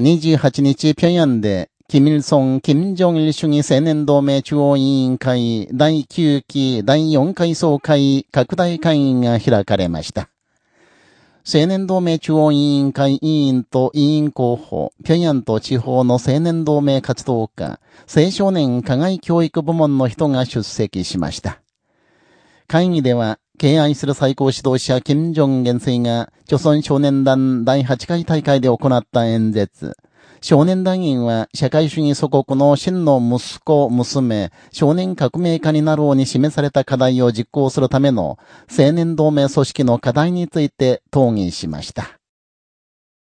28日、平壌で、キミルソン・キム・ジョンイル主義青年同盟中央委員会第9期第4回総会拡大会議が開かれました。青年同盟中央委員会委員と委員候補、平壌と地方の青年同盟活動家、青少年課外教育部門の人が出席しました。会議では、敬愛する最高指導者、金正恩元帥が、朝鮮少年団第8回大会で行った演説。少年団員は社会主義祖国の真の息子、娘、少年革命家になろうに示された課題を実行するための青年同盟組織の課題について討議しました。